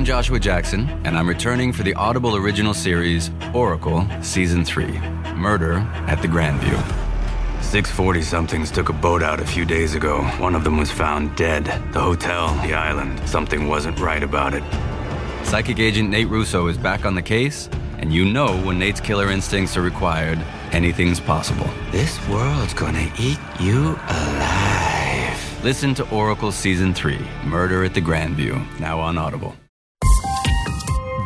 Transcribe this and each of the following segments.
I'm Joshua Jackson, and I'm returning for the Audible original series Oracle Season 3 Murder at the Grandview. 640 somethings took a boat out a few days ago. One of them was found dead. The hotel, the island, something wasn't right about it. Psychic agent Nate Russo is back on the case, and you know when Nate's killer instincts are required, anything's possible. This world's gonna eat you alive. Listen to Oracle Season 3 Murder at the Grandview, now on Audible.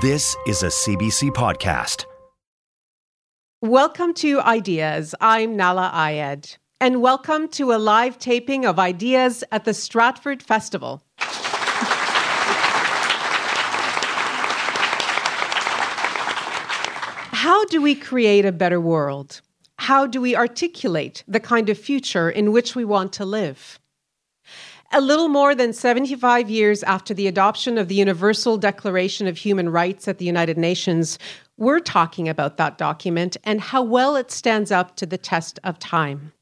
This is a CBC podcast. Welcome to Ideas. I'm Nahlah Ayed. And welcome to a live taping of Ideas at the Stratford Festival. How do we create a better world? How do we articulate the kind of future in which we want to live? A little more than 75 years after the adoption of the Universal Declaration of Human Rights at the United Nations, we're talking about that document and how well it stands up to the test of time.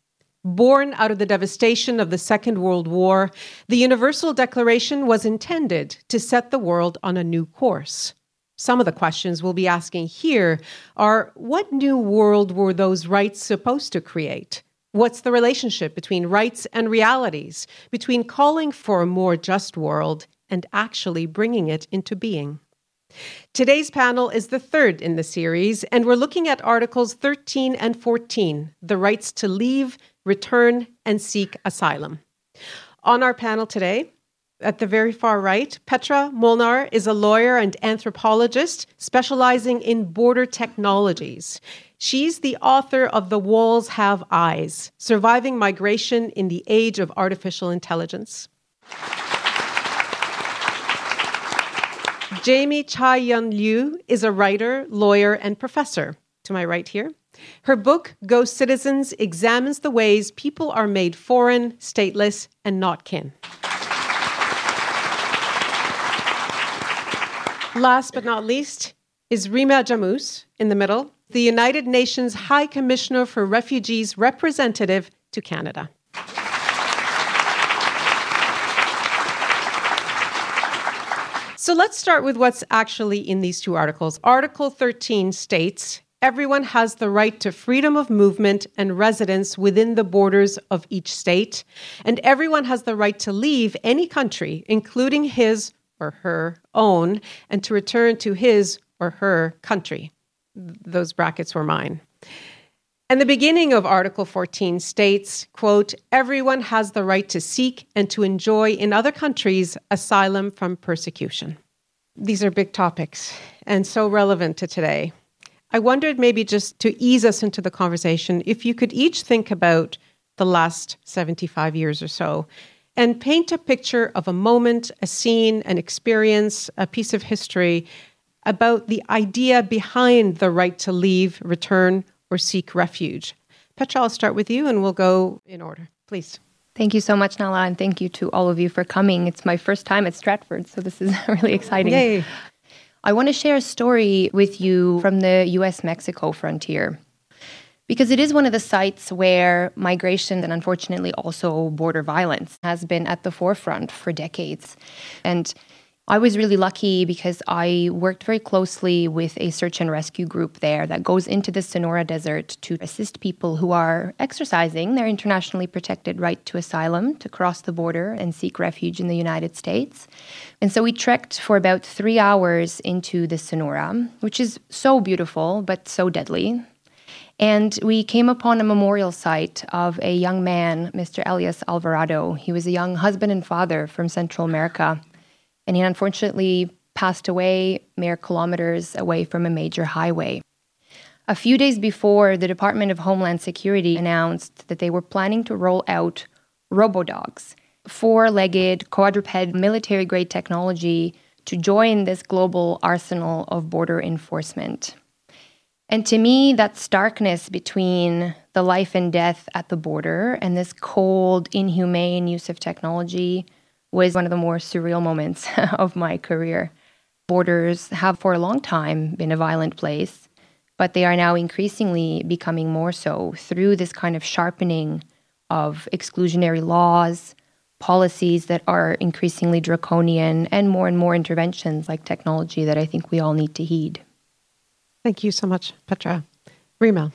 Born out of the devastation of the Second World War, the Universal Declaration was intended to set the world on a new course. Some of the questions we'll be asking here are what new world were those rights supposed to create? What's the relationship between rights and realities, between calling for a more just world and actually bringing it into being? Today's panel is the third in the series, and we're looking at Articles 13 and 14 the rights to leave, return, and seek asylum. On our panel today, at the very far right, Petra Molnar is a lawyer and anthropologist specializing in border technologies. She's the author of The Walls Have Eyes Surviving Migration in the Age of Artificial Intelligence. Jamie Chai Yun Liew is a writer, lawyer, and professor. To my right here. Her book, Ghost Citizens, examines the ways people are made foreign, stateless, and not kin. Last but not least is Rema Jamous in the middle, the United Nations High Commissioner for Refugees representative to Canada. So let's start with what's actually in these two articles. Article 13 states everyone has the right to freedom of movement and residence within the borders of each state, and everyone has the right to leave any country, including his or her own, and to return to his or her country. Those brackets were mine. And the beginning of Article 14 states, quote, everyone has the right to seek and to enjoy in other countries asylum from persecution. These are big topics and so relevant to today. I wondered maybe just to ease us into the conversation, if you could each think about the last 75 years or so and paint a picture of a moment, a scene, an experience, a piece of history about the idea behind the right to leave, return, or seek refuge. Petra, I'll start with you and we'll go in order, please. Thank you so much, Nahlah, and thank you to all of you for coming. It's my first time at Stratford, so this is really exciting. Yay. I want to share a story with you from the US Mexico frontier because it is one of the sites where migration and unfortunately also border violence has been at the forefront for decades. And I was really lucky because I worked very closely with a search and rescue group there that goes into the Sonora Desert to assist people who are exercising their internationally protected right to asylum to cross the border and seek refuge in the United States. And so we trekked for about three hours into the Sonora, which is so beautiful but so deadly. And we came upon a memorial site of a young man, Mr. Elias Alvarado. He was a young husband and father from Central America and he unfortunately passed away mere kilometers away from a major highway. A few days before, the Department of Homeland Security announced that they were planning to roll out robodogs, four legged, quadruped military grade technology to join this global arsenal of border enforcement. And to me, that starkness between the life and death at the border and this cold, inhumane use of technology was one of the more surreal moments of my career. Borders have for a long time been a violent place, but they are now increasingly becoming more so through this kind of sharpening of exclusionary laws, policies that are increasingly draconian and more and more interventions like technology that I think we all need to heed. Thank you so much, Petra. Rema.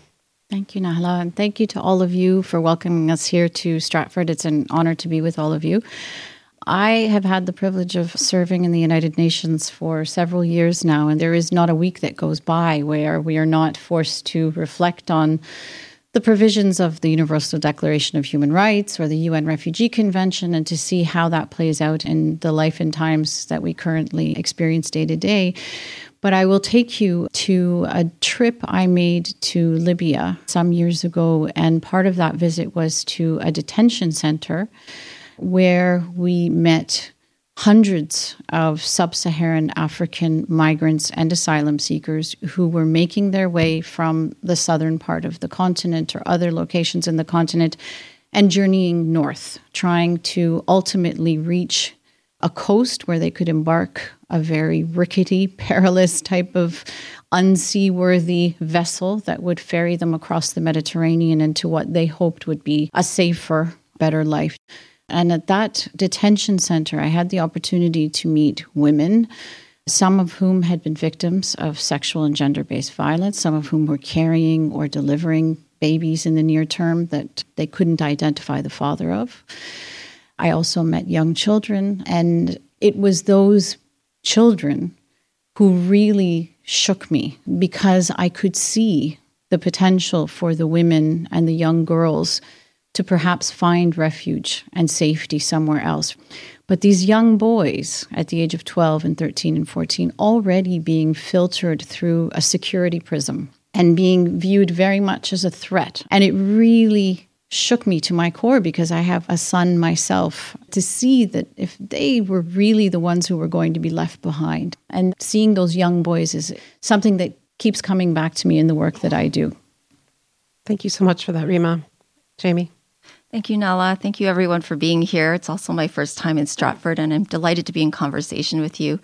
Thank you, Nahlah. And thank you to all of you for welcoming us here to Stratford. It's an honor to be with all of you. I have had the privilege of serving in the United Nations for several years now, and there is not a week that goes by where we are not forced to reflect on the provisions of the Universal Declaration of Human Rights or the UN Refugee Convention and to see how that plays out in the life and times that we currently experience day to day. But I will take you to a trip I made to Libya some years ago, and part of that visit was to a detention center where we met hundreds of sub Saharan African migrants and asylum seekers who were making their way from the southern part of the continent or other locations in the continent and journeying north, trying to ultimately reach a coast where they could embark a very rickety, perilous type of unseaworthy vessel that would ferry them across the Mediterranean into what they hoped would be a safer, better life. And at that detention center, I had the opportunity to meet women, some of whom had been victims of sexual and gender based violence, some of whom were carrying or delivering babies in the near term that they couldn't identify the father of. I also met young children, and it was those children who really shook me because I could see the potential for the women and the young girls to perhaps find refuge and safety somewhere else. But these young boys at the age of 12 and 13 and 14 already being filtered through a security prism and being viewed very much as a threat. And it really shook me to my core because I have a son myself to see that if they were really the ones who were going to be left behind. And seeing those young boys is something that keeps coming back to me in the work that I do. Thank you so much for that, Rema. Jamie. Thank you, Nahlah. Thank you, everyone, for being here. It's also my first time in Stratford, and I'm delighted to be in conversation with you.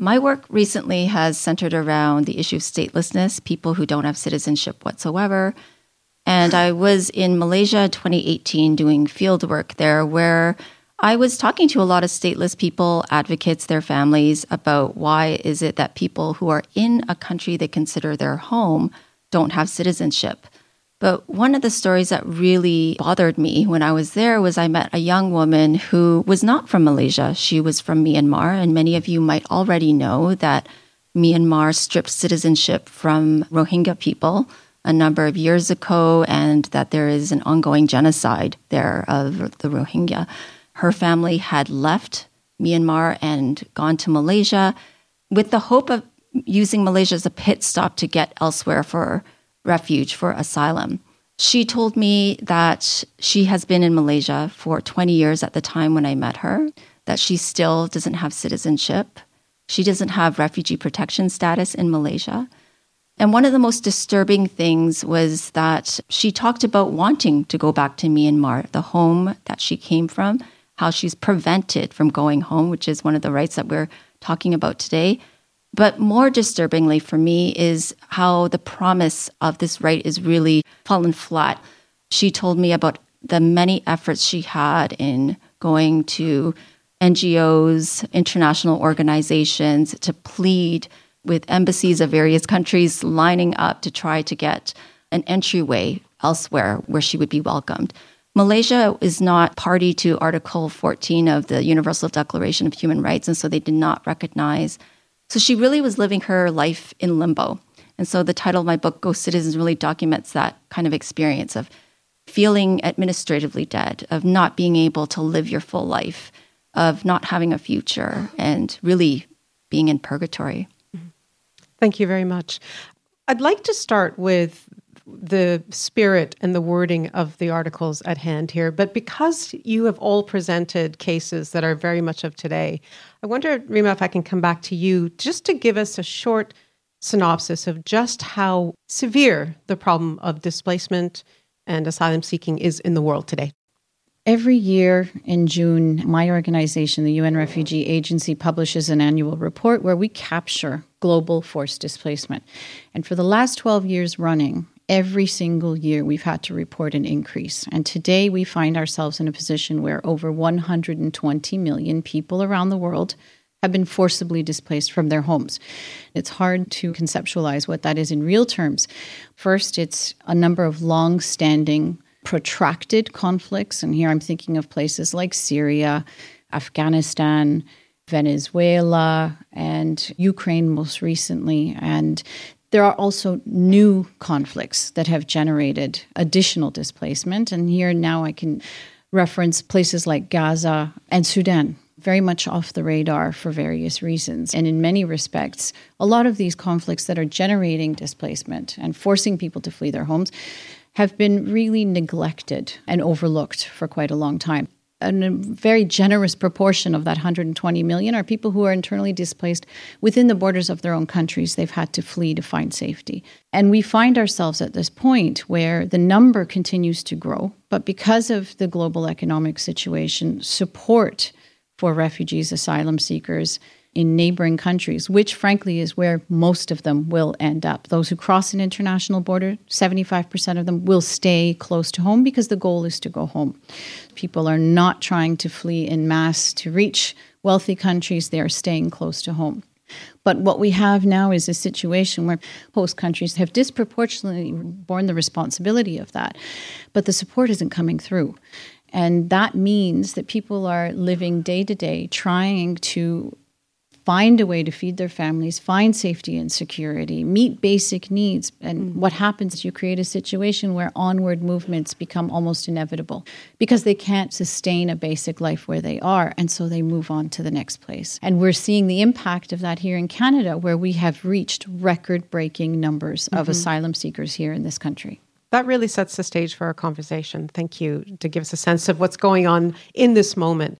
My work recently has centered around the issue of statelessness, people who don't have citizenship whatsoever. And I was in Malaysia 2018 doing field work there where I was talking to a lot of stateless people, advocates, their families about why is it that people who are in a country they consider their home don't have citizenship. But one of the stories that really bothered me when I was there was I met a young woman who was not from Malaysia. She was from Myanmar. And many of you might already know that Myanmar stripped citizenship from Rohingya people a number of years ago and that there is an ongoing genocide there of the Rohingya. Her family had left Myanmar and gone to Malaysia with the hope of using Malaysia as a pit stop to get elsewhere for refuge for asylum. She told me that she has been in Malaysia for 20 years at the time when I met her, that she still doesn't have citizenship. She doesn't have refugee protection status in Malaysia. And one of the most disturbing things was that she talked about wanting to go back to Myanmar, the home that she came from, how she's prevented from going home, which is one of the rights that we're talking about today. But more disturbingly for me is how the promise of this right is really fallen flat. She told me about the many efforts she had in going to NGOs, international organizations to plead with embassies of various countries lining up to try to get an entryway elsewhere where she would be welcomed. Malaysia is not party to Article 14 of the Universal Declaration of Human Rights, and so they did not recognize so she really was living her life in limbo. And so the title of my book, Ghost Citizens, really documents that kind of experience of feeling administratively dead, of not being able to live your full life, of not having a future, and really being in purgatory. Mm-hmm. Thank you very much. I'd like to start with the spirit and the wording of the articles at hand here, but because you have all presented cases that are very much of today, I wonder, Rema, if I can come back to you just to give us a short synopsis of just how severe the problem of displacement and asylum seeking is in the world today. Every year in June, my organization, the UN Refugee Agency, publishes an annual report where we capture global forced displacement. And for the last 12 years running, every single year we've had to report an increase. And today we find ourselves in a position where over 120 million people around the world have been forcibly displaced from their homes. It's hard to conceptualize what that is in real terms. First, it's a number of long standing, protracted conflicts. And here I'm thinking of places like Syria, Afghanistan, Venezuela, and Ukraine most recently. And there are also new conflicts that have generated additional displacement. And here now I can reference places like Gaza and Sudan, very much off the radar for various reasons. And in many respects, a lot of these conflicts that are generating displacement and forcing people to flee their homes have been really neglected and overlooked for quite a long time a very generous proportion of that 120 million are people who are internally displaced within the borders of their own countries. They've had to flee to find safety. And we find ourselves at this point where the number continues to grow, but because of the global economic situation, support for refugees, asylum seekers, in neighboring countries, which frankly is where most of them will end up. Those who cross an international border, 75% of them will stay close to home because the goal is to go home. People are not trying to flee in mass to reach wealthy countries, they are staying close to home. But what we have now is a situation where host countries have disproportionately borne the responsibility of that, but the support isn't coming through. And that means that people are living day to day trying to find a way to feed their families, find safety and security, meet basic needs. And mm. what happens is you create a situation where onward movements become almost inevitable because they can't sustain a basic life where they are. And so they move on to the next place. And we're seeing the impact of that here in Canada, where we have reached record breaking numbers mm-hmm. of asylum seekers here in this country. That really sets the stage for our conversation. Thank you to give us a sense of what's going on in this moment.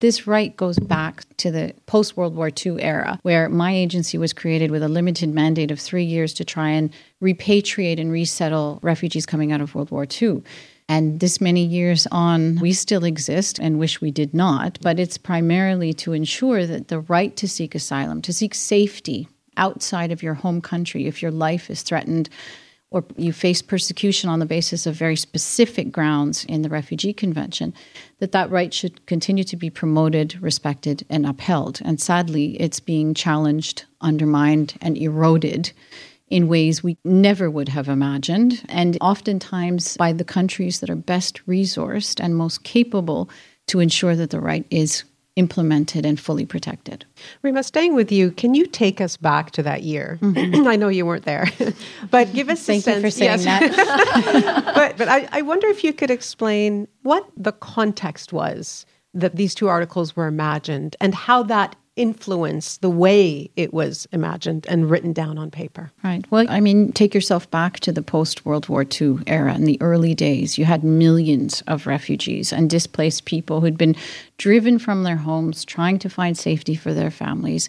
This right goes back to the post World War II era, where my agency was created with a limited mandate of three years to try and repatriate and resettle refugees coming out of World War II. And this many years on, we still exist and wish we did not, but it's primarily to ensure that the right to seek asylum, to seek safety outside of your home country if your life is threatened or you face persecution on the basis of very specific grounds in the refugee convention that that right should continue to be promoted respected and upheld. And sadly it's being challenged undermined and eroded in ways we never would have imagined. And oftentimes by the countries that are best resourced and most capable to ensure that the right is implemented and fully protected. Rema, staying with you, can you take us back to that year? Mm-hmm. I know you weren't there, but give us Thank a sense. you for saying yes. that. but but I, I wonder if you could explain what the context was that these two articles were imagined and how that influence the way it was imagined and written down on paper. Right. Well, I mean, take yourself back to the post World War II era. In the early days, you had millions of refugees and displaced people who'd been driven from their homes, trying to find safety for their families.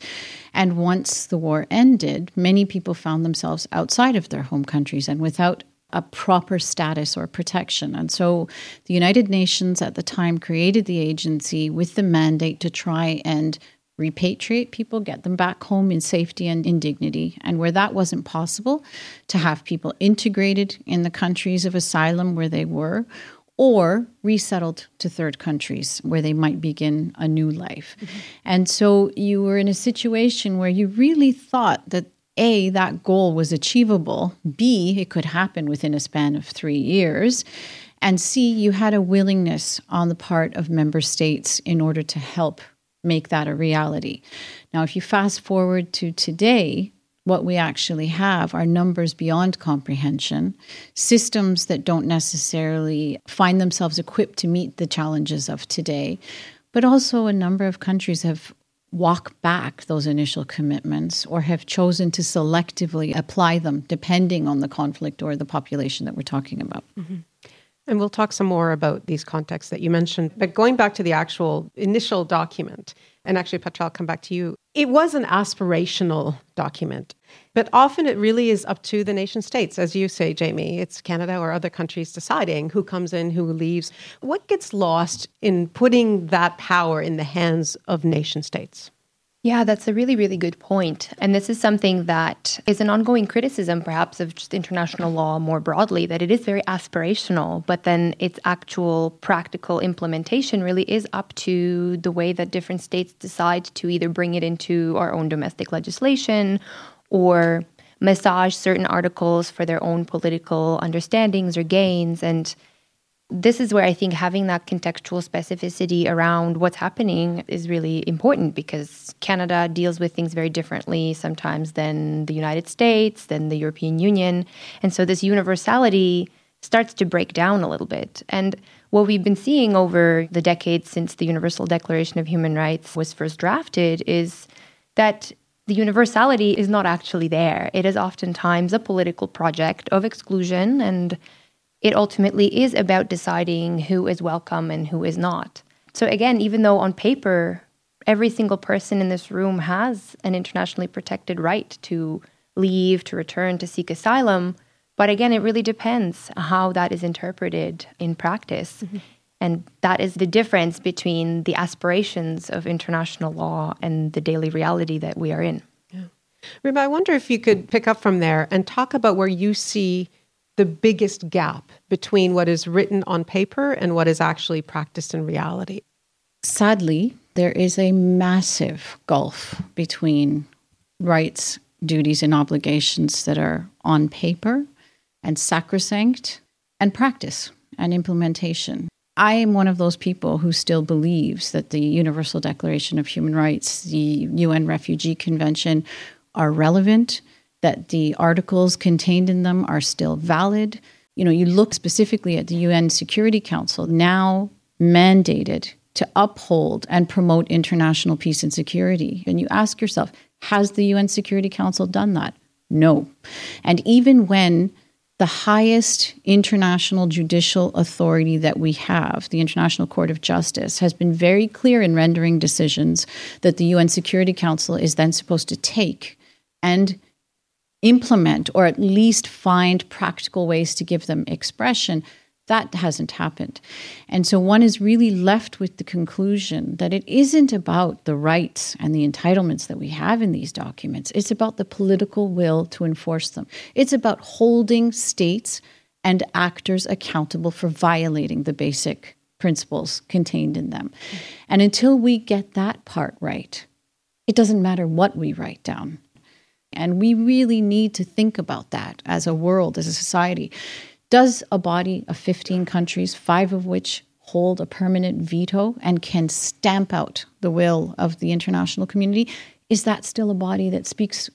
And once the war ended, many people found themselves outside of their home countries and without a proper status or protection. And so the United Nations at the time created the agency with the mandate to try and repatriate people, get them back home in safety and in dignity. And where that wasn't possible, to have people integrated in the countries of asylum where they were, or resettled to third countries where they might begin a new life. Mm-hmm. And so you were in a situation where you really thought that a, that goal was achievable. B, it could happen within a span of three years. And C, you had a willingness on the part of member states in order to help make that a reality. Now, if you fast forward to today, what we actually have are numbers beyond comprehension, systems that don't necessarily find themselves equipped to meet the challenges of today, but also a number of countries have walked back those initial commitments or have chosen to selectively apply them depending on the conflict or the population that we're talking about. Mm-hmm. And we'll talk some more about these contexts that you mentioned. But going back to the actual initial document, and actually, Petra, I'll come back to you. It was an aspirational document, but often it really is up to the nation states. As you say, Jamie, it's Canada or other countries deciding who comes in, who leaves. What gets lost in putting that power in the hands of nation states? Yeah, that's a really, really good point. And this is something that is an ongoing criticism, perhaps, of just international law more broadly, that it is very aspirational, but then its actual practical implementation really is up to the way that different states decide to either bring it into our own domestic legislation or massage certain articles for their own political understandings or gains. And this is where I think having that contextual specificity around what's happening is really important because Canada deals with things very differently sometimes than the United States, than the European Union. And so this universality starts to break down a little bit. And what we've been seeing over the decades since the Universal Declaration of Human Rights was first drafted is that the universality is not actually there. It is oftentimes a political project of exclusion and it ultimately is about deciding who is welcome and who is not. So, again, even though on paper, every single person in this room has an internationally protected right to leave, to return, to seek asylum, but again, it really depends how that is interpreted in practice. Mm-hmm. And that is the difference between the aspirations of international law and the daily reality that we are in. Yeah. Rema, I wonder if you could pick up from there and talk about where you see the biggest gap between what is written on paper and what is actually practiced in reality? Sadly, there is a massive gulf between rights, duties, and obligations that are on paper and sacrosanct and practice and implementation. I am one of those people who still believes that the Universal Declaration of Human Rights, the UN Refugee Convention are relevant that the articles contained in them are still valid. You know, you look specifically at the UN Security Council, now mandated to uphold and promote international peace and security. And you ask yourself, has the UN Security Council done that? No. And even when the highest international judicial authority that we have, the International Court of Justice, has been very clear in rendering decisions that the UN Security Council is then supposed to take and implement or at least find practical ways to give them expression, that hasn't happened. And so one is really left with the conclusion that it isn't about the rights and the entitlements that we have in these documents, it's about the political will to enforce them. It's about holding states and actors accountable for violating the basic principles contained in them. And until we get that part right, it doesn't matter what we write down. And we really need to think about that as a world, as a society. Does a body of 15 countries, five of which hold a permanent veto and can stamp out the will of the international community, is that still a body that speaks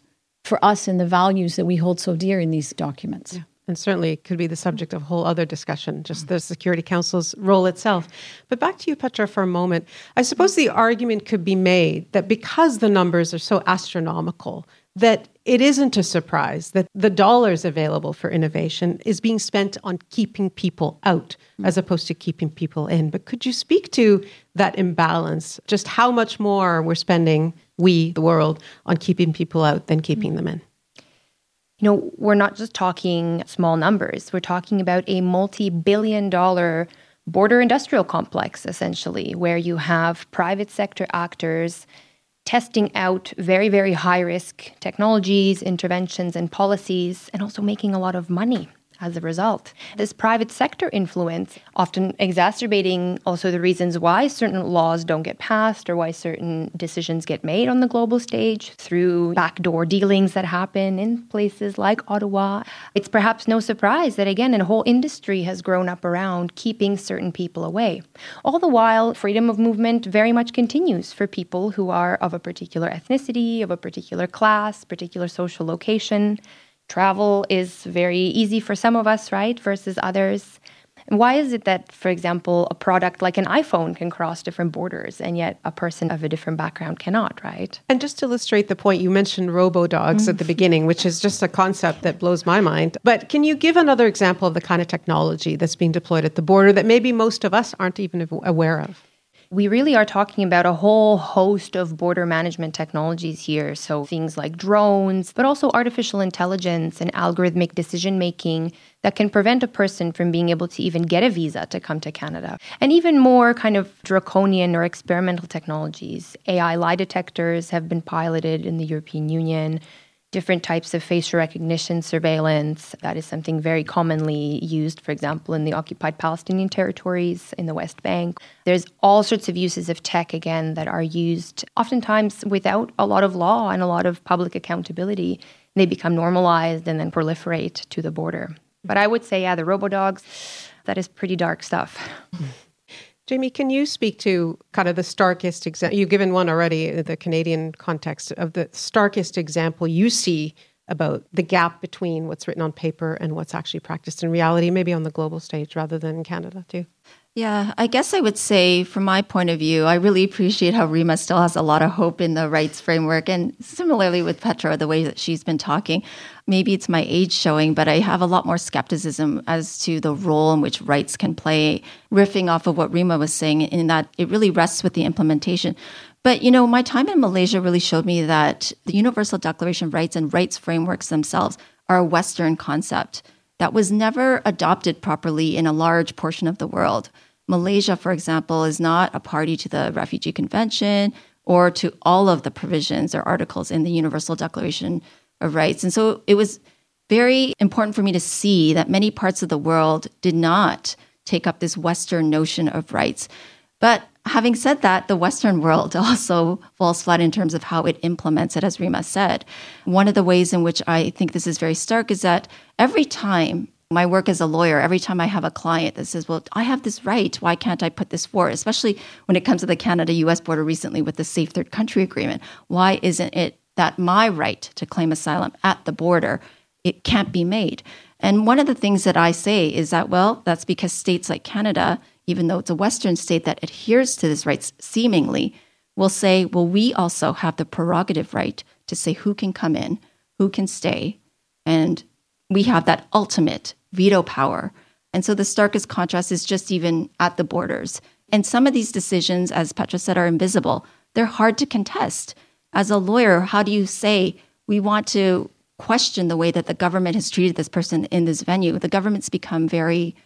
for us and the values that we hold so dear in these documents? Yeah. And certainly it could be the subject of a whole other discussion, just the Security Council's role itself. But back to you, Petra, for a moment. I suppose the argument could be made that because the numbers are so astronomical, that it isn't a surprise that the dollars available for innovation is being spent on keeping people out mm. as opposed to keeping people in. But could you speak to that imbalance, just how much more we're spending, we, the world, on keeping people out than keeping mm. them in? You know, we're not just talking small numbers, we're talking about a multi billion dollar border industrial complex, essentially, where you have private sector actors testing out very, very high risk technologies, interventions, and policies, and also making a lot of money as a result. This private sector influence often exacerbating also the reasons why certain laws don't get passed or why certain decisions get made on the global stage through backdoor dealings that happen in places like Ottawa. It's perhaps no surprise that again a whole industry has grown up around keeping certain people away. All the while freedom of movement very much continues for people who are of a particular ethnicity, of a particular class, particular social location travel is very easy for some of us, right, versus others. And why is it that, for example, a product like an iPhone can cross different borders and yet a person of a different background cannot, right? And just to illustrate the point, you mentioned robo dogs mm. at the beginning, which is just a concept that blows my mind. But can you give another example of the kind of technology that's being deployed at the border that maybe most of us aren't even aware of? We really are talking about a whole host of border management technologies here. So things like drones, but also artificial intelligence and algorithmic decision making that can prevent a person from being able to even get a visa to come to Canada. And even more kind of draconian or experimental technologies. AI lie detectors have been piloted in the European Union different types of facial recognition surveillance. That is something very commonly used, for example, in the occupied Palestinian territories in the West Bank. There's all sorts of uses of tech, again, that are used oftentimes without a lot of law and a lot of public accountability. They become normalized and then proliferate to the border. But I would say, yeah, the robodogs, that is pretty dark stuff. Jamie, can you speak to kind of the starkest example? You've given one already, the Canadian context of the starkest example you see about the gap between what's written on paper and what's actually practiced in reality, maybe on the global stage rather than in Canada too. Yeah, I guess I would say, from my point of view, I really appreciate how Rema still has a lot of hope in the rights framework. And similarly with Petra, the way that she's been talking, maybe it's my age showing, but I have a lot more skepticism as to the role in which rights can play, riffing off of what Rema was saying, in that it really rests with the implementation. But, you know, my time in Malaysia really showed me that the Universal Declaration of Rights and rights frameworks themselves are a Western concept that was never adopted properly in a large portion of the world. Malaysia, for example, is not a party to the Refugee Convention or to all of the provisions or articles in the Universal Declaration of Rights. And so it was very important for me to see that many parts of the world did not take up this Western notion of rights. But having said that, the Western world also falls flat in terms of how it implements it, as Rema said. One of the ways in which I think this is very stark is that every time my work as a lawyer, every time I have a client that says, Well, I have this right, why can't I put this forward? Especially when it comes to the Canada US border recently with the Safe Third Country Agreement. Why isn't it that my right to claim asylum at the border it can't be made? And one of the things that I say is that, well, that's because states like Canada, even though it's a Western state that adheres to this rights seemingly, will say, well, we also have the prerogative right to say who can come in, who can stay, and we have that ultimate veto power. And so the starkest contrast is just even at the borders. And some of these decisions, as Petra said, are invisible. They're hard to contest. As a lawyer, how do you say, we want to question the way that the government has treated this person in this venue? The government's become very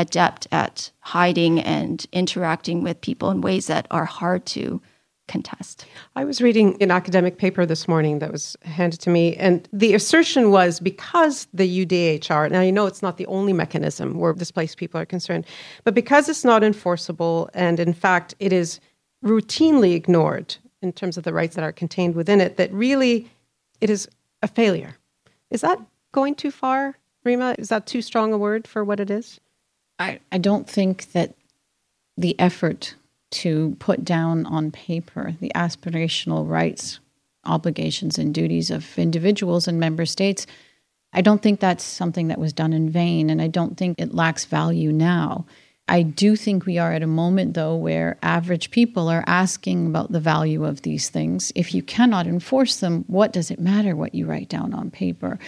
adept at hiding and interacting with people in ways that are hard to contest. I was reading an academic paper this morning that was handed to me, and the assertion was because the UDHR, now you know it's not the only mechanism where displaced people are concerned, but because it's not enforceable, and in fact it is routinely ignored in terms of the rights that are contained within it, that really it is a failure. Is that going too far, Rema? Is that too strong a word for what it is? I, I don't think that the effort to put down on paper the aspirational rights, obligations, and duties of individuals and member states. I don't think that's something that was done in vain, and I don't think it lacks value now. I do think we are at a moment, though, where average people are asking about the value of these things. If you cannot enforce them, what does it matter what you write down on paper?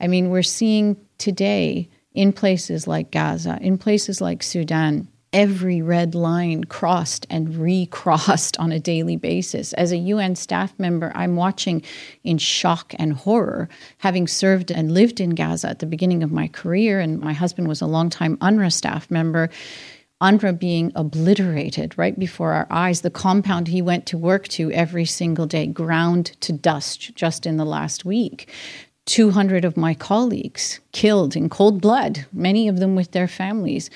I mean, we're seeing today in places like Gaza, in places like Sudan, every red line crossed and recrossed on a daily basis. As a UN staff member, I'm watching in shock and horror, having served and lived in Gaza at the beginning of my career, and my husband was a longtime UNRWA staff member. UNRWA being obliterated right before our eyes, the compound he went to work to every single day, ground to dust just in the last week. 200 of my colleagues killed in cold blood, many of them with their families.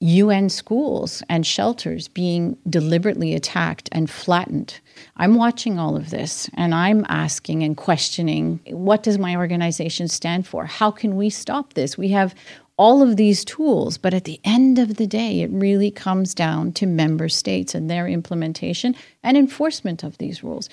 UN schools and shelters being deliberately attacked and flattened. I'm watching all of this and I'm asking and questioning what does my organization stand for? How can we stop this? We have all of these tools, but at the end of the day, it really comes down to member states and their implementation and enforcement of these rules.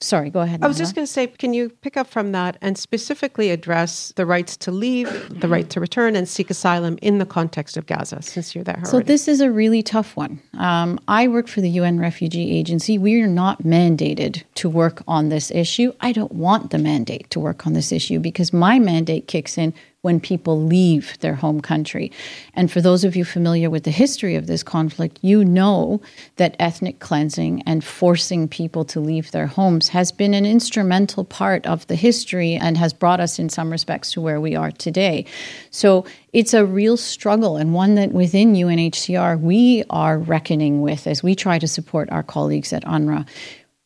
Sorry, go ahead. I was just going to say, can you pick up from that and specifically address the rights to leave, the right to return, and seek asylum in the context of Gaza, since you're there? So, this is a really tough one. Um, I work for the UN Refugee Agency. We are not mandated to work on this issue. I don't want the mandate to work on this issue because my mandate kicks in when people leave their home country. And for those of you familiar with the history of this conflict, you know that ethnic cleansing and forcing people to leave their homes has been an instrumental part of the history and has brought us, in some respects, to where we are today. So it's a real struggle and one that within UNHCR we are reckoning with as we try to support our colleagues at UNRWA.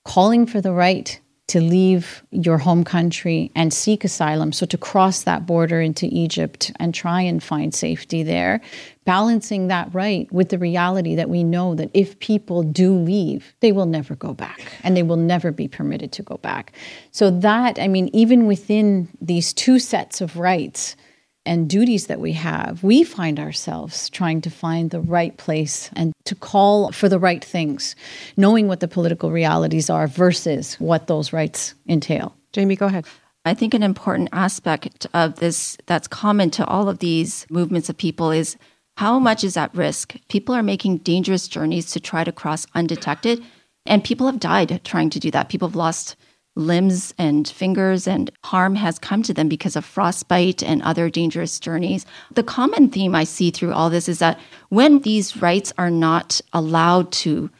Calling for the right to leave your home country and seek asylum. So, to cross that border into Egypt and try and find safety there, balancing that right with the reality that we know that if people do leave, they will never go back and they will never be permitted to go back. So, that, I mean, even within these two sets of rights, and duties that we have, we find ourselves trying to find the right place and to call for the right things, knowing what the political realities are versus what those rights entail. Jamie, go ahead. I think an important aspect of this that's common to all of these movements of people is how much is at risk. People are making dangerous journeys to try to cross undetected, and people have died trying to do that. People have lost limbs and fingers, and harm has come to them because of frostbite and other dangerous journeys. The common theme I see through all this is that when these rights are not allowed to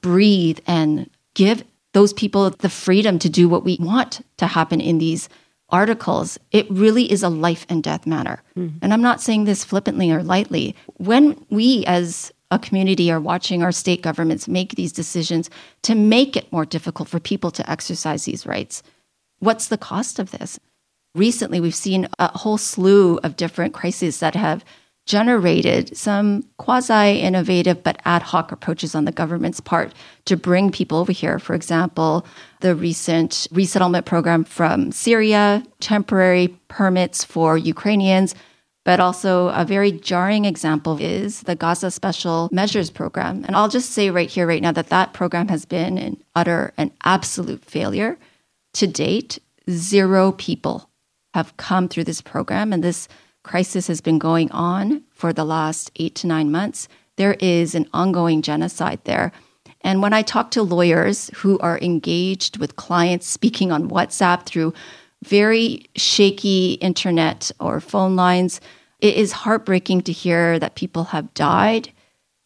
breathe and give those people the freedom to do what we want to happen in these articles, it really is a life and death matter. Mm-hmm. And I'm not saying this flippantly or lightly. When we as a community are watching our state governments make these decisions to make it more difficult for people to exercise these rights. What's the cost of this? Recently, we've seen a whole slew of different crises that have generated some quasi innovative but ad hoc approaches on the government's part to bring people over here. For example, the recent resettlement program from Syria, temporary permits for Ukrainians but also, a very jarring example is the Gaza Special Measures Program. And I'll just say right here, right now, that that program has been an utter and absolute failure. To date, zero people have come through this program, and this crisis has been going on for the last eight to nine months. There is an ongoing genocide there. And when I talk to lawyers who are engaged with clients speaking on WhatsApp through very shaky internet or phone lines. It is heartbreaking to hear that people have died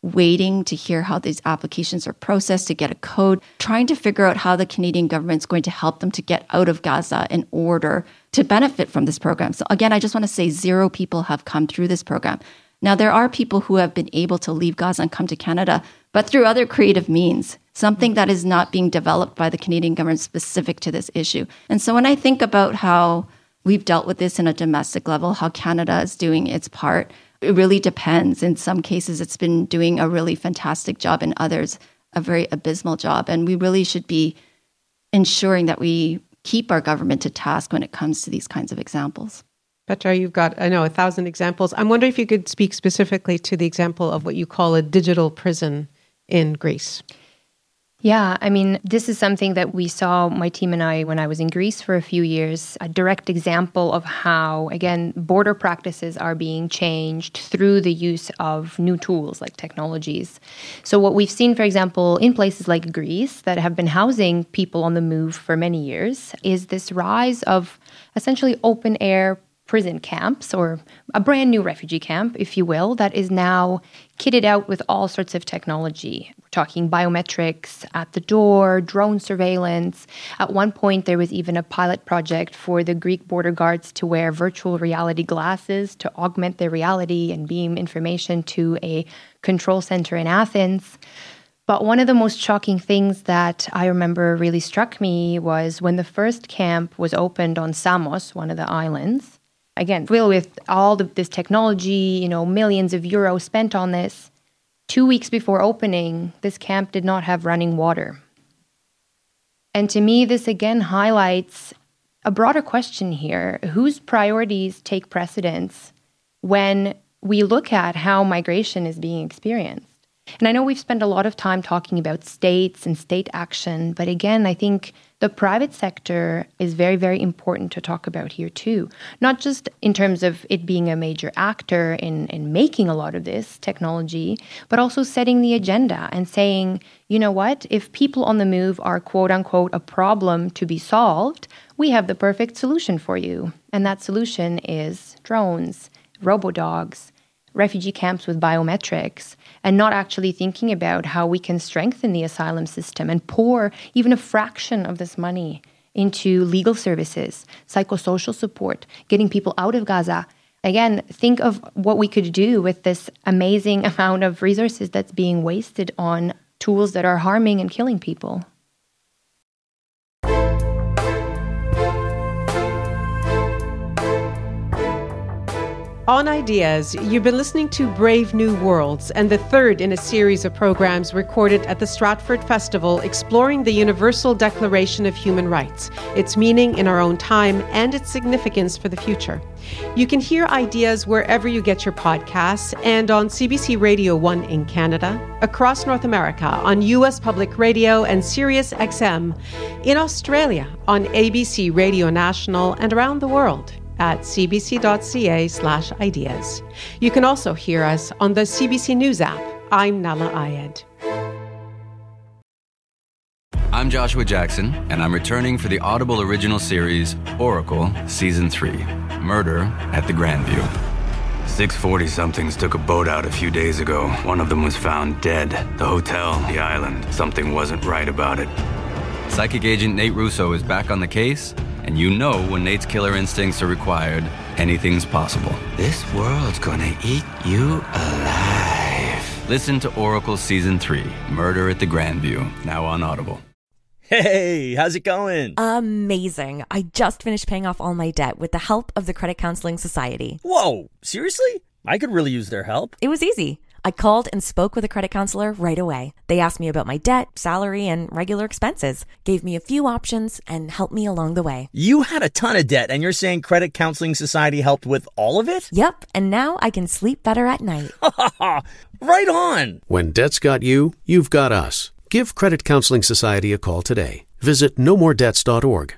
waiting to hear how these applications are processed to get a code, trying to figure out how the Canadian government is going to help them to get out of Gaza in order to benefit from this program. So, again, I just want to say zero people have come through this program. Now, there are people who have been able to leave Gaza and come to Canada, but through other creative means something that is not being developed by the Canadian government specific to this issue. And so when I think about how we've dealt with this in a domestic level, how Canada is doing its part, it really depends. In some cases, it's been doing a really fantastic job, in others, a very abysmal job. And we really should be ensuring that we keep our government to task when it comes to these kinds of examples. Petra, you've got, I know, a thousand examples. I'm wondering if you could speak specifically to the example of what you call a digital prison in Greece. Yeah, I mean, this is something that we saw, my team and I, when I was in Greece for a few years, a direct example of how, again, border practices are being changed through the use of new tools like technologies. So, what we've seen, for example, in places like Greece that have been housing people on the move for many years, is this rise of essentially open air prison camps or a brand new refugee camp, if you will, that is now kitted out with all sorts of technology. We're talking biometrics at the door, drone surveillance. At one point, there was even a pilot project for the Greek border guards to wear virtual reality glasses to augment their reality and beam information to a control center in Athens. But one of the most shocking things that I remember really struck me was when the first camp was opened on Samos, one of the islands again, filled with all the, this technology, you know, millions of euros spent on this. Two weeks before opening, this camp did not have running water. And to me, this again highlights a broader question here whose priorities take precedence when we look at how migration is being experienced? And I know we've spent a lot of time talking about states and state action, but again, I think private sector is very, very important to talk about here too. Not just in terms of it being a major actor in, in making a lot of this technology, but also setting the agenda and saying, you know what, if people on the move are quote unquote a problem to be solved, we have the perfect solution for you. And that solution is drones, robo dogs, refugee camps with biometrics and not actually thinking about how we can strengthen the asylum system and pour even a fraction of this money into legal services, psychosocial support, getting people out of Gaza. Again, think of what we could do with this amazing amount of resources that's being wasted on tools that are harming and killing people. On Ideas, you've been listening to Brave New Worlds and the third in a series of programs recorded at the Stratford Festival exploring the Universal Declaration of Human Rights, its meaning in our own time, and its significance for the future. You can hear Ideas wherever you get your podcasts and on CBC Radio 1 in Canada, across North America on US Public Radio and Sirius XM, in Australia on ABC Radio National, and around the world at cbc.ca slash ideas. You can also hear us on the CBC News app. I'm Nahlah Ayed. I'm Joshua Jackson, and I'm returning for the Audible original series Oracle Season 3 Murder at the Grandview. 640 somethings took a boat out a few days ago. One of them was found dead. The hotel, the island, something wasn't right about it. Psychic agent Nate Russo is back on the case and you know when Nate's killer instincts are required, anything's possible. This world's gonna eat you alive. Listen to Oracle Season 3 Murder at the Grandview, now on Audible. Hey, how's it going? Amazing. I just finished paying off all my debt with the help of the Credit Counseling Society. Whoa, seriously? I could really use their help. It was easy. I called and spoke with a credit counselor right away. They asked me about my debt, salary, and regular expenses, gave me a few options, and helped me along the way. You had a ton of debt, and you're saying Credit Counseling Society helped with all of it? Yep, and now I can sleep better at night. right on! When debt's got you, you've got us. Give Credit Counseling Society a call today. Visit nomoredebts.org.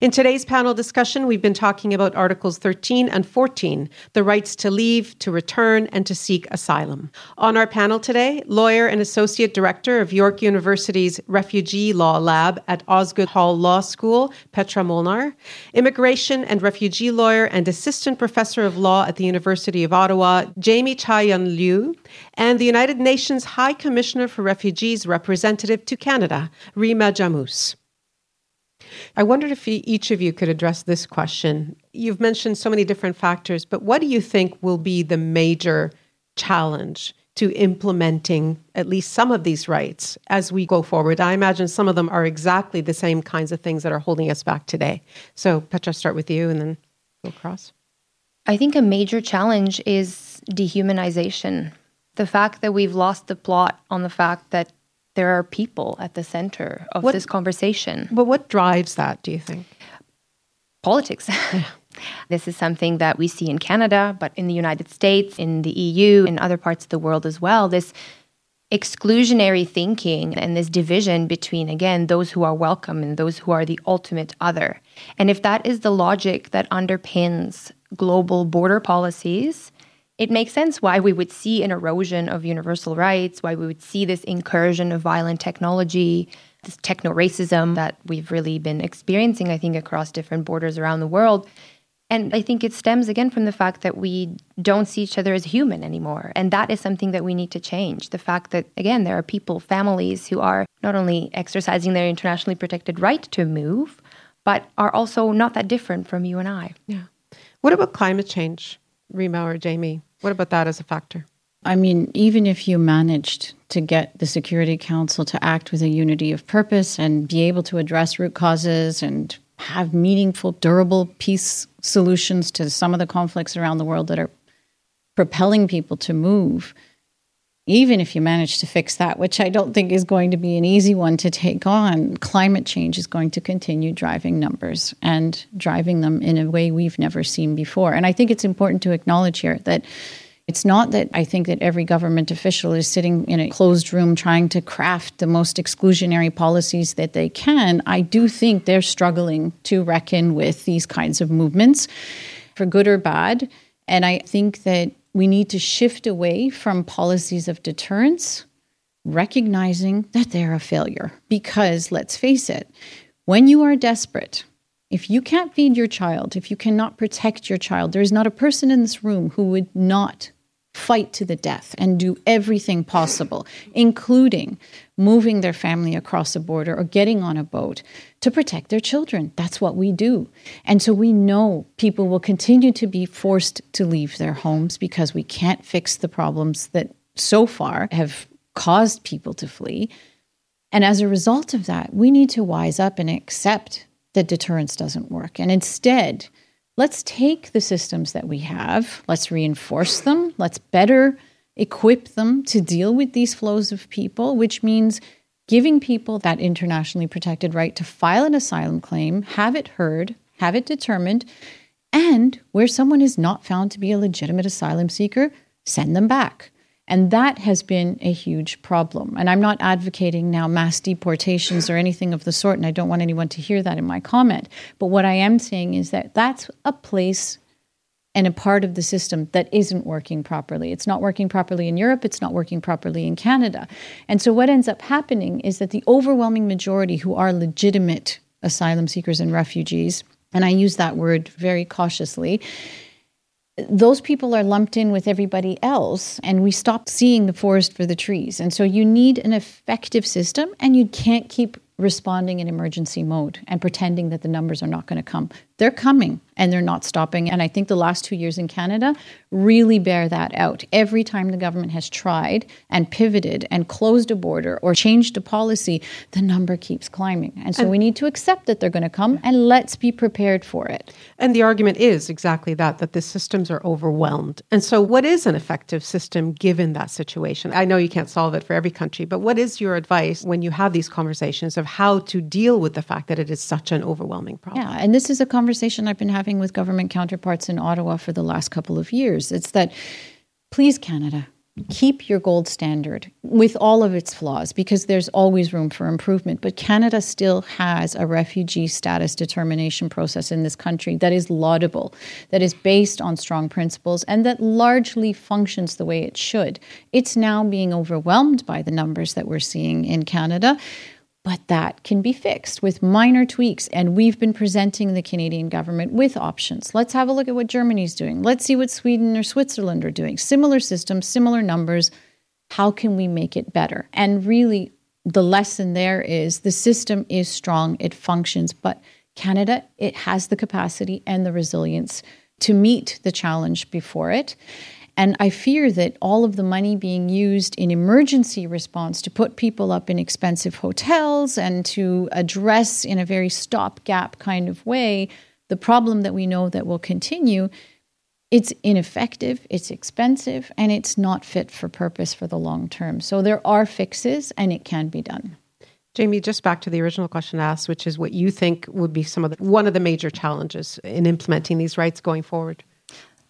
In today's panel discussion, we've been talking about Articles 13 and 14, the rights to leave, to return, and to seek asylum. On our panel today, lawyer and associate director of York University's Refugee Law Lab at Osgoode Hall Law School, Petra Molnar, immigration and refugee lawyer and assistant professor of law at the University of Ottawa, Jamie Cha-Yun Liew, and the United Nations High Commissioner for Refugees representative to Canada, Rema Jamous. I wondered if each of you could address this question. You've mentioned so many different factors, but what do you think will be the major challenge to implementing at least some of these rights as we go forward? I imagine some of them are exactly the same kinds of things that are holding us back today. So, Petra, start with you and then go across. I think a major challenge is dehumanization. The fact that we've lost the plot on the fact that there are people at the center of what, this conversation. But what drives that, do you think? Politics. Yeah. This is something that we see in Canada, but in the United States, in the EU, in other parts of the world as well. This exclusionary thinking and this division between, again, those who are welcome and those who are the ultimate other. And if that is the logic that underpins global border policies, it makes sense why we would see an erosion of universal rights, why we would see this incursion of violent technology, this techno racism that we've really been experiencing, I think, across different borders around the world. And I think it stems again from the fact that we don't see each other as human anymore. And that is something that we need to change. The fact that, again, there are people, families who are not only exercising their internationally protected right to move, but are also not that different from you and I. Yeah. What about climate change, Rema or Jamie? What about that as a factor? I mean, even if you managed to get the Security Council to act with a unity of purpose and be able to address root causes and have meaningful, durable peace solutions to some of the conflicts around the world that are propelling people to move, even if you manage to fix that, which I don't think is going to be an easy one to take on, climate change is going to continue driving numbers and driving them in a way we've never seen before. And I think it's important to acknowledge here that It's not that I think that every government official is sitting in a closed room trying to craft the most exclusionary policies that they can. I do think they're struggling to reckon with these kinds of movements for good or bad. And I think that we need to shift away from policies of deterrence, recognizing that they're a failure. Because let's face it, when you are desperate, if you can't feed your child, if you cannot protect your child, there is not a person in this room who would not fight to the death and do everything possible, including moving their family across a border or getting on a boat to protect their children. That's what we do. And so we know people will continue to be forced to leave their homes because we can't fix the problems that so far have caused people to flee. And as a result of that, we need to wise up and accept that deterrence doesn't work. And instead, let's take the systems that we have, let's reinforce them, let's better equip them to deal with these flows of people, which means giving people that internationally protected right to file an asylum claim, have it heard, have it determined, and where someone is not found to be a legitimate asylum seeker, send them back. And that has been a huge problem. And I'm not advocating now mass deportations or anything of the sort, and I don't want anyone to hear that in my comment. But what I am saying is that that's a place and a part of the system that isn't working properly. It's not working properly in Europe, it's not working properly in Canada. And so what ends up happening is that the overwhelming majority who are legitimate asylum seekers and refugees, and I use that word very cautiously, those people are lumped in with everybody else and we stop seeing the forest for the trees. And so you need an effective system and you can't keep responding in emergency mode and pretending that the numbers are not going to come. They're coming and they're not stopping. And I think the last two years in Canada really bear that out. Every time the government has tried and pivoted and closed a border or changed a policy, the number keeps climbing. And so and we need to accept that they're going to come and let's be prepared for it. And the argument is exactly that, that the systems are overwhelmed. And so, what is an effective system given that situation? I know you can't solve it for every country, but what is your advice when you have these conversations of how to deal with the fact that it is such an overwhelming problem? Yeah, and this is a conversation I've been having having with government counterparts in Ottawa for the last couple of years. It's that, please, Canada, keep your gold standard with all of its flaws because there's always room for improvement. But Canada still has a refugee status determination process in this country that is laudable, that is based on strong principles, and that largely functions the way it should. It's now being overwhelmed by the numbers that we're seeing in Canada. But that can be fixed with minor tweaks. And we've been presenting the Canadian government with options. Let's have a look at what Germany's doing. Let's see what Sweden or Switzerland are doing. Similar systems, similar numbers. How can we make it better? And really, the lesson there is the system is strong, it functions, but Canada, it has the capacity and the resilience to meet the challenge before it. And I fear that all of the money being used in emergency response to put people up in expensive hotels and to address in a very stopgap kind of way the problem that we know that will continue, it's ineffective, it's expensive, and it's not fit for purpose for the long term. So there are fixes and it can be done. Jamie, just back to the original question asked, which is what you think would be some of the, one of the major challenges in implementing these rights going forward.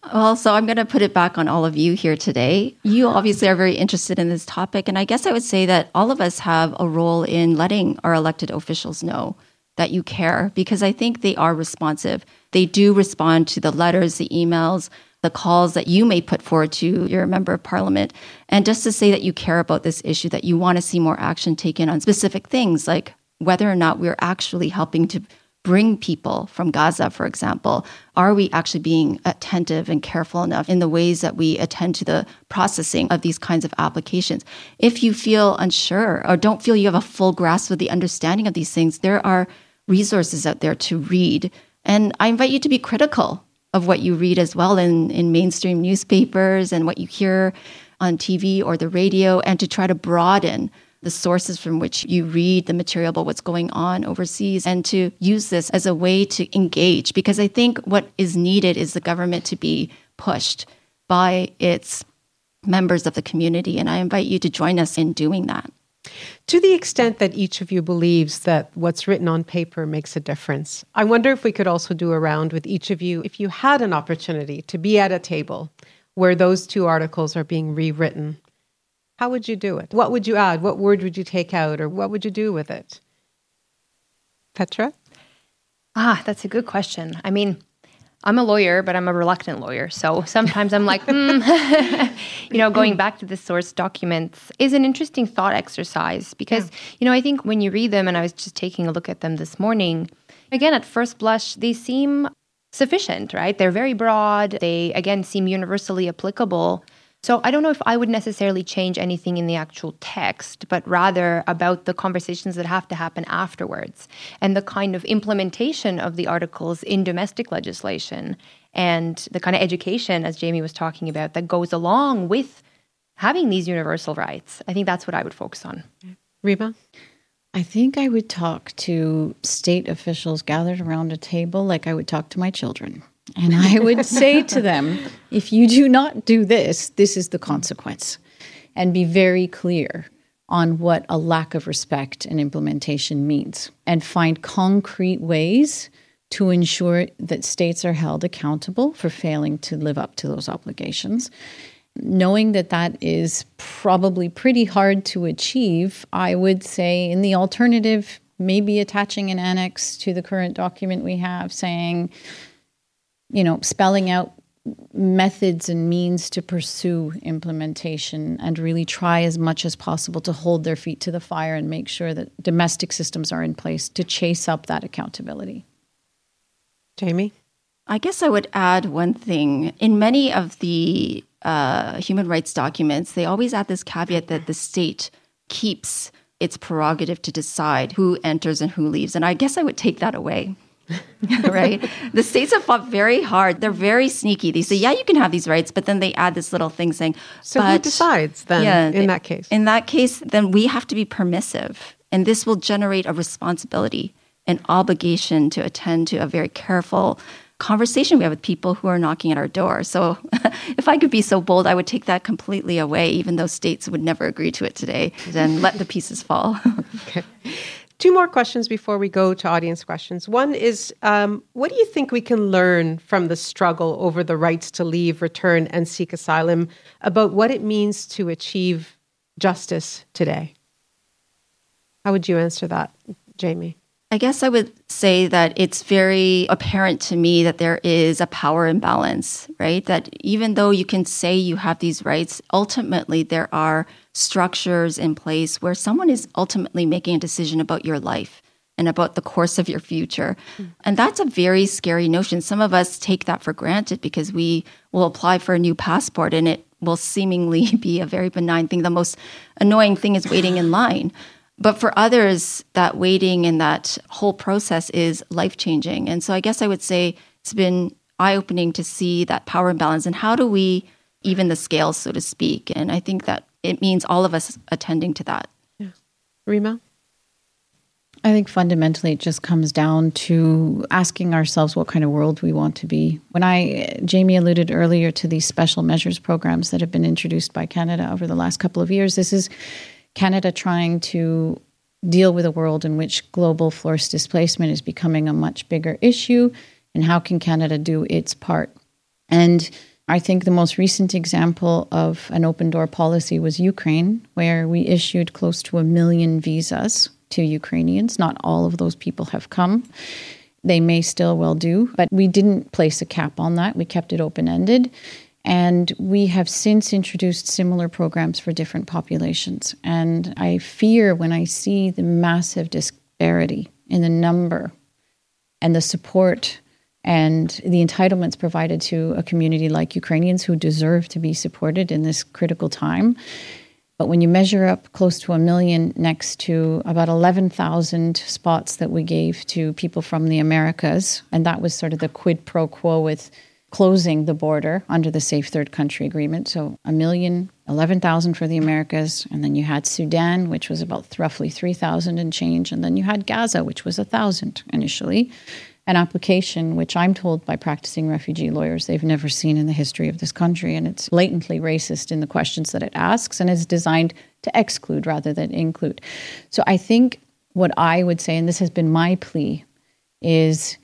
Well, so I'm going to put it back on all of you here today. You obviously are very interested in this topic. And I guess I would say that all of us have a role in letting our elected officials know that you care because I think they are responsive. They do respond to the letters, the emails, the calls that you may put forward to your member of parliament. And just to say that you care about this issue, that you want to see more action taken on specific things like whether or not we're actually helping to bring people from Gaza, for example? Are we actually being attentive and careful enough in the ways that we attend to the processing of these kinds of applications? If you feel unsure or don't feel you have a full grasp of the understanding of these things, there are resources out there to read. And I invite you to be critical of what you read as well in, in mainstream newspapers and what you hear on TV or the radio, and to try to broaden the sources from which you read the material about what's going on overseas and to use this as a way to engage. Because I think what is needed is the government to be pushed by its members of the community. And I invite you to join us in doing that. To the extent that each of you believes that what's written on paper makes a difference, I wonder if we could also do a round with each of you. If you had an opportunity to be at a table where those two articles are being rewritten, how would you do it? What would you add? What word would you take out, or what would you do with it? Petra? Ah, that's a good question. I mean, I'm a lawyer, but I'm a reluctant lawyer. So sometimes I'm like, mm. you know, going back to the source documents is an interesting thought exercise because, yeah. you know, I think when you read them, and I was just taking a look at them this morning, again, at first blush, they seem sufficient, right? They're very broad. They, again, seem universally applicable. So I don't know if I would necessarily change anything in the actual text, but rather about the conversations that have to happen afterwards and the kind of implementation of the articles in domestic legislation and the kind of education, as Jamie was talking about, that goes along with having these universal rights. I think that's what I would focus on. Rema? I think I would talk to state officials gathered around a table like I would talk to my children. And I would say to them, if you do not do this, this is the consequence. And be very clear on what a lack of respect and implementation means and find concrete ways to ensure that states are held accountable for failing to live up to those obligations. Knowing that that is probably pretty hard to achieve, I would say in the alternative, maybe attaching an annex to the current document we have saying, you know, spelling out methods and means to pursue implementation and really try as much as possible to hold their feet to the fire and make sure that domestic systems are in place to chase up that accountability. Jamie? I guess I would add one thing. In many of the uh, human rights documents, they always add this caveat that the state keeps its prerogative to decide who enters and who leaves. And I guess I would take that away. right? The states have fought very hard. They're very sneaky. They say, yeah, you can have these rights, but then they add this little thing saying, so who decides then yeah, in that case? In that case, then we have to be permissive. And this will generate a responsibility, an obligation to attend to a very careful conversation we have with people who are knocking at our door. So if I could be so bold, I would take that completely away, even though states would never agree to it today, then let the pieces fall. okay. Two more questions before we go to audience questions. One is um, what do you think we can learn from the struggle over the rights to leave, return, and seek asylum about what it means to achieve justice today? How would you answer that, Jamie? I guess I would say that it's very apparent to me that there is a power imbalance, right? That even though you can say you have these rights, ultimately there are structures in place where someone is ultimately making a decision about your life and about the course of your future. Mm. And that's a very scary notion. Some of us take that for granted because we will apply for a new passport and it will seemingly be a very benign thing. The most annoying thing is waiting in line. But for others, that waiting and that whole process is life changing. And so I guess I would say it's been eye opening to see that power imbalance and how do we even the scales, so to speak. And I think that it means all of us attending to that. Yeah. Rema? I think fundamentally it just comes down to asking ourselves what kind of world we want to be. When I, Jamie alluded earlier to these special measures programs that have been introduced by Canada over the last couple of years, this is Canada trying to deal with a world in which global forced displacement is becoming a much bigger issue. And how can Canada do its part? And I think the most recent example of an open door policy was Ukraine, where we issued close to a million visas to Ukrainians. Not all of those people have come. They may still well do, but we didn't place a cap on that. We kept it open ended. And we have since introduced similar programs for different populations. And I fear when I see the massive disparity in the number and the support and the entitlements provided to a community like Ukrainians who deserve to be supported in this critical time. But when you measure up close to a million next to about 11,000 spots that we gave to people from the Americas, and that was sort of the quid pro quo with closing the border under the Safe Third Country Agreement. So a million, 11,000 for the Americas. And then you had Sudan, which was about roughly 3,000 and change. And then you had Gaza, which was a 1,000 initially an application which I'm told by practicing refugee lawyers they've never seen in the history of this country. And it's blatantly racist in the questions that it asks and is designed to exclude rather than include. So I think what I would say, and this has been my plea, is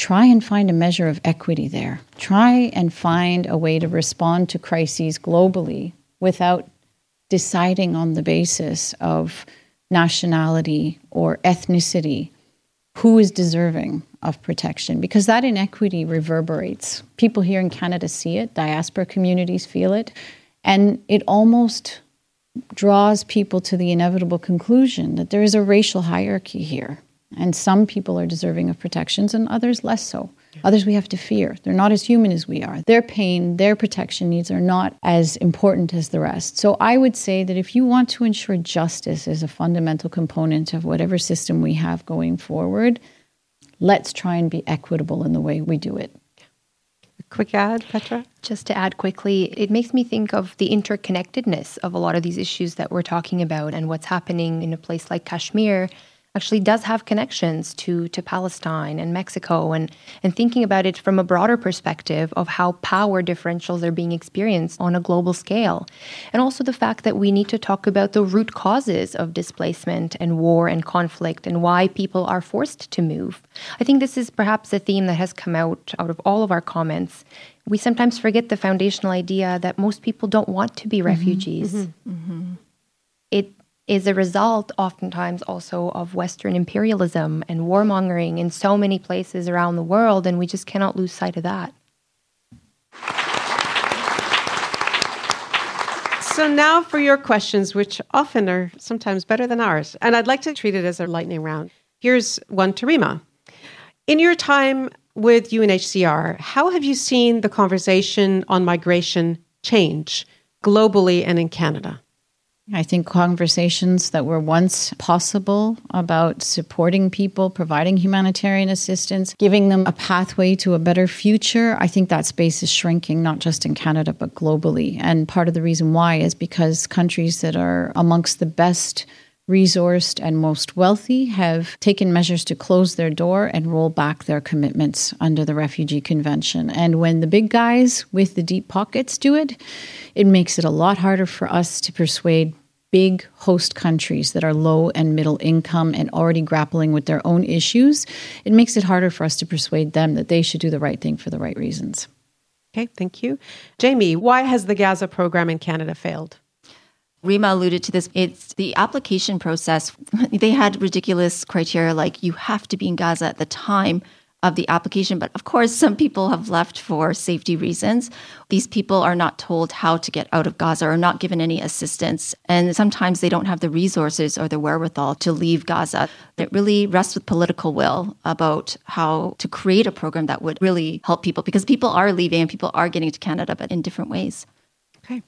try and find a measure of equity there. Try and find a way to respond to crises globally without deciding on the basis of nationality or ethnicity who is deserving of protection because that inequity reverberates. People here in Canada see it, diaspora communities feel it, and it almost draws people to the inevitable conclusion that there is a racial hierarchy here. And some people are deserving of protections and others less so. Yeah. Others we have to fear. They're not as human as we are. Their pain, their protection needs are not as important as the rest. So I would say that if you want to ensure justice is a fundamental component of whatever system we have going forward, let's try and be equitable in the way we do it. A quick add, Petra? Just to add quickly, it makes me think of the interconnectedness of a lot of these issues that we're talking about and what's happening in a place like Kashmir actually does have connections to to Palestine and Mexico and and thinking about it from a broader perspective of how power differentials are being experienced on a global scale and also the fact that we need to talk about the root causes of displacement and war and conflict and why people are forced to move i think this is perhaps a theme that has come out out of all of our comments we sometimes forget the foundational idea that most people don't want to be mm-hmm. refugees mm-hmm. Mm-hmm. it is a result oftentimes also of Western imperialism and warmongering in so many places around the world, and we just cannot lose sight of that. So now for your questions, which often are sometimes better than ours. And I'd like to treat it as a lightning round. Here's one to Rema. In your time with UNHCR, how have you seen the conversation on migration change globally and in Canada? I think conversations that were once possible about supporting people, providing humanitarian assistance, giving them a pathway to a better future, I think that space is shrinking, not just in Canada, but globally. And part of the reason why is because countries that are amongst the best resourced and most wealthy have taken measures to close their door and roll back their commitments under the Refugee Convention. And when the big guys with the deep pockets do it, it makes it a lot harder for us to persuade big host countries that are low and middle income and already grappling with their own issues, it makes it harder for us to persuade them that they should do the right thing for the right reasons. Okay, thank you. Jamie, why has the Gaza program in Canada failed? Rema alluded to this. It's the application process. They had ridiculous criteria like you have to be in Gaza at the time of the application. But of course, some people have left for safety reasons. These people are not told how to get out of Gaza or not given any assistance. And sometimes they don't have the resources or the wherewithal to leave Gaza. It really rests with political will about how to create a program that would really help people because people are leaving and people are getting to Canada, but in different ways. Okay.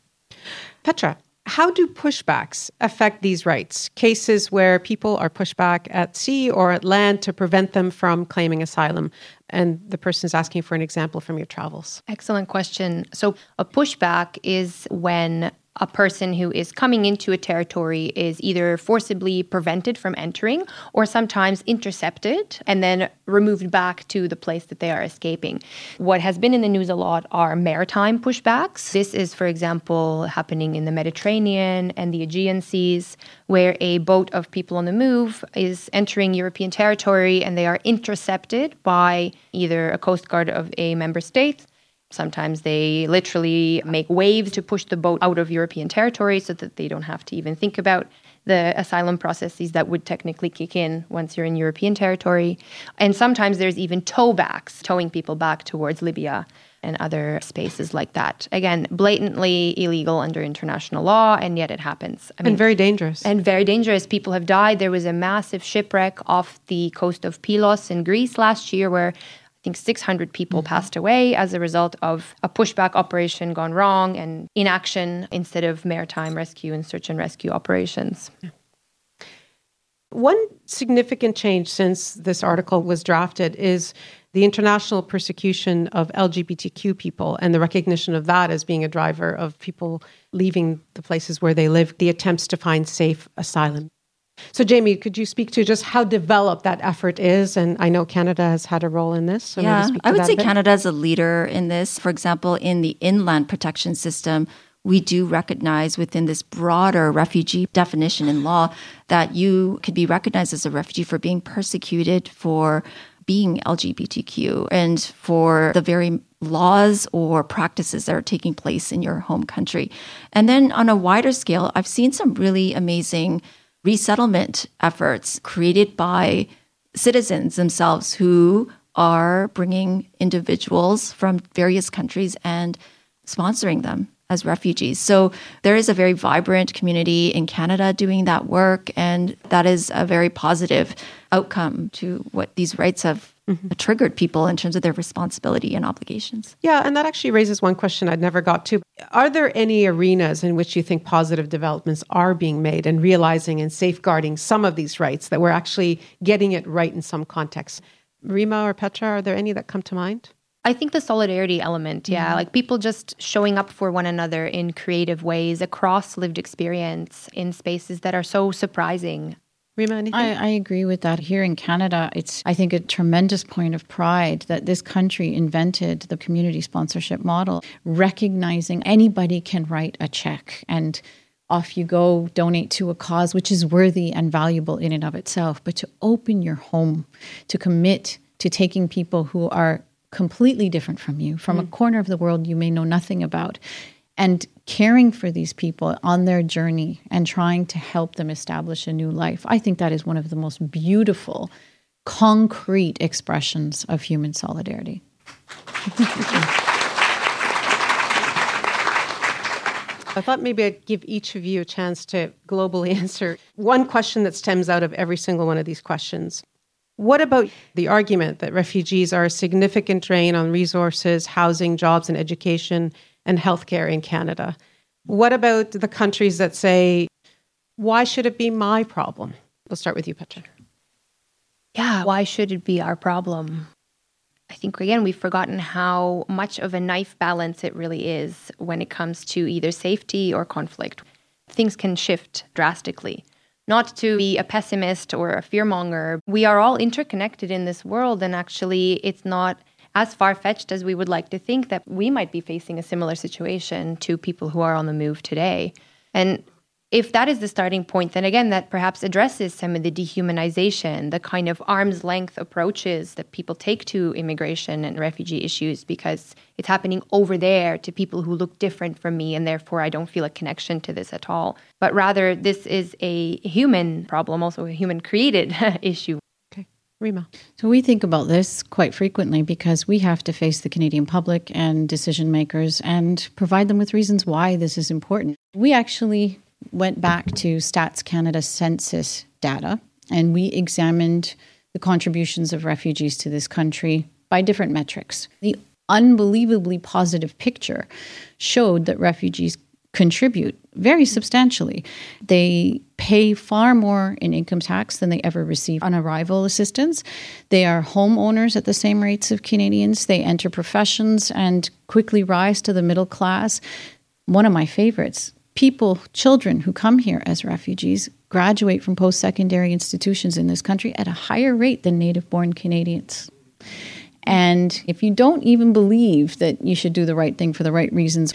Petra, how do pushbacks affect these rights? Cases where people are pushed back at sea or at land to prevent them from claiming asylum. And the person is asking for an example from your travels. Excellent question. So, a pushback is when a person who is coming into a territory is either forcibly prevented from entering or sometimes intercepted and then removed back to the place that they are escaping. What has been in the news a lot are maritime pushbacks. This is, for example, happening in the Mediterranean and the Aegean seas, where a boat of people on the move is entering European territory and they are intercepted by either a coast guard of a member state Sometimes they literally make waves to push the boat out of European territory so that they don't have to even think about the asylum processes that would technically kick in once you're in European territory. And sometimes there's even towbacks, towing people back towards Libya and other spaces like that. Again, blatantly illegal under international law, and yet it happens. I mean, and very dangerous. And very dangerous. People have died. There was a massive shipwreck off the coast of Pylos in Greece last year where think 600 people mm-hmm. passed away as a result of a pushback operation gone wrong and inaction instead of maritime rescue and search and rescue operations. One significant change since this article was drafted is the international persecution of LGBTQ people and the recognition of that as being a driver of people leaving the places where they live, the attempts to find safe asylum. So, Jamie, could you speak to just how developed that effort is? And I know Canada has had a role in this. So yeah, I would say Canada is a leader in this. For example, in the inland protection system, we do recognize within this broader refugee definition in law that you could be recognized as a refugee for being persecuted for being LGBTQ and for the very laws or practices that are taking place in your home country. And then on a wider scale, I've seen some really amazing resettlement efforts created by citizens themselves who are bringing individuals from various countries and sponsoring them as refugees. So there is a very vibrant community in Canada doing that work, and that is a very positive outcome to what these rights have mm-hmm. triggered people in terms of their responsibility and obligations. Yeah, and that actually raises one question I'd never got to. Are there any arenas in which you think positive developments are being made and realizing and safeguarding some of these rights that we're actually getting it right in some contexts? Rema or Petra, are there any that come to mind? I think the solidarity element, yeah, mm-hmm. like people just showing up for one another in creative ways across lived experience in spaces that are so surprising. I, I agree with that. Here in Canada, it's, I think, a tremendous point of pride that this country invented the community sponsorship model, recognizing anybody can write a check and off you go, donate to a cause which is worthy and valuable in and of itself, but to open your home, to commit to taking people who are completely different from you, from mm. a corner of the world you may know nothing about, and caring for these people on their journey and trying to help them establish a new life. I think that is one of the most beautiful, concrete expressions of human solidarity. I thought maybe I'd give each of you a chance to globally answer one question that stems out of every single one of these questions. What about the argument that refugees are a significant drain on resources, housing, jobs, and education and healthcare in Canada? What about the countries that say, why should it be my problem? We'll start with you, Petra. Yeah, why should it be our problem? I think, again, we've forgotten how much of a knife balance it really is when it comes to either safety or conflict. Things can shift drastically. Not to be a pessimist or a fearmonger, we are all interconnected in this world, and actually, it's not as far fetched as we would like to think that we might be facing a similar situation to people who are on the move today. And if that is the starting point, then again, that perhaps addresses some of the dehumanization, the kind of arm's length approaches that people take to immigration and refugee issues because it's happening over there to people who look different from me, and therefore I don't feel a connection to this at all. But rather, this is a human problem, also a human created issue. Rema. So we think about this quite frequently because we have to face the Canadian public and decision makers and provide them with reasons why this is important. We actually went back to Stats Canada census data and we examined the contributions of refugees to this country by different metrics. The unbelievably positive picture showed that refugees contribute very substantially. They pay far more in income tax than they ever receive on arrival assistance. They are homeowners at the same rates of Canadians. They enter professions and quickly rise to the middle class. One of my favorites people, children who come here as refugees, graduate from post secondary institutions in this country at a higher rate than native born Canadians. And if you don't even believe that you should do the right thing for the right reasons,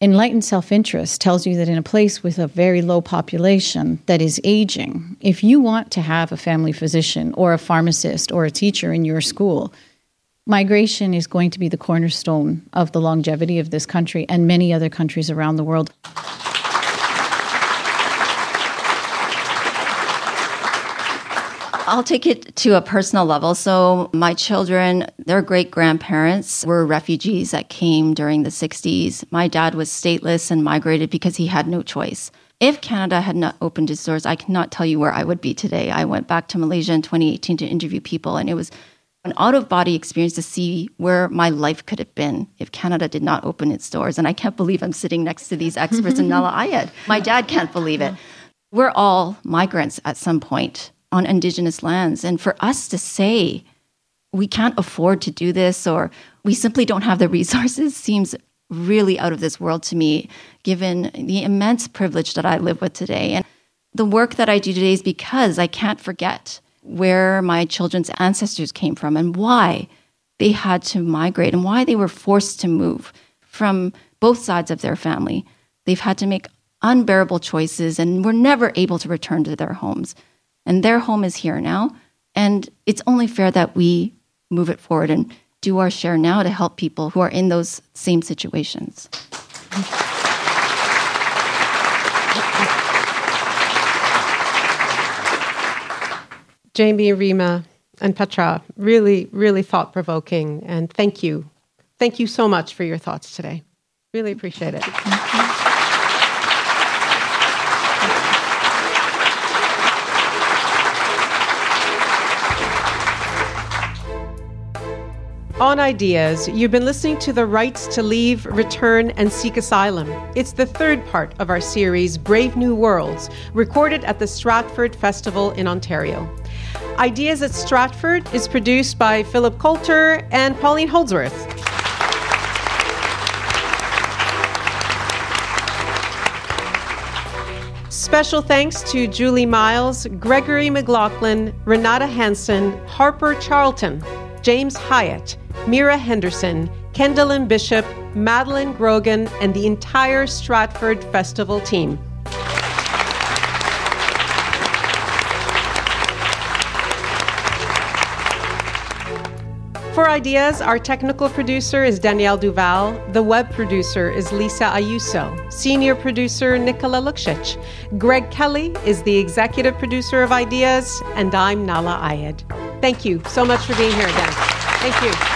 enlightened self interest tells you that in a place with a very low population that is aging, if you want to have a family physician or a pharmacist or a teacher in your school, migration is going to be the cornerstone of the longevity of this country and many other countries around the world. I'll take it to a personal level. So, my children, their great grandparents were refugees that came during the 60s. My dad was stateless and migrated because he had no choice. If Canada had not opened its doors, I cannot tell you where I would be today. I went back to Malaysia in 2018 to interview people, and it was an out of body experience to see where my life could have been if Canada did not open its doors. And I can't believe I'm sitting next to these experts in Nahlah Ayed. My dad can't believe it. We're all migrants at some point on Indigenous lands. And for us to say we can't afford to do this or we simply don't have the resources seems really out of this world to me, given the immense privilege that I live with today. And the work that I do today is because I can't forget where my children's ancestors came from and why they had to migrate and why they were forced to move from both sides of their family. They've had to make unbearable choices and were never able to return to their homes. And their home is here now. And it's only fair that we move it forward and do our share now to help people who are in those same situations. Jamie, Rema, and Petra, really, really thought provoking. And thank you. Thank you so much for your thoughts today. Really appreciate it. On Ideas, you've been listening to the rights to leave, return, and seek asylum. It's the third part of our series, Brave New Worlds, recorded at the Stratford Festival in Ontario. Ideas at Stratford is produced by Philip Coulter and Pauline Holdsworth. Special thanks to Julie Miles, Gregory McLaughlin, Renata Hanson, Harper Charlton, James Hyatt, Mira Henderson, Kendallin Bishop, Madeline Grogan, and the entire Stratford Festival team. For Ideas, our technical producer is Danielle Duval. The web producer is Lisa Ayuso. Senior producer Nicola Luksic. Greg Kelly is the executive producer of Ideas, and I'm Nahlah Ayed. Thank you so much for being here again. Thank you.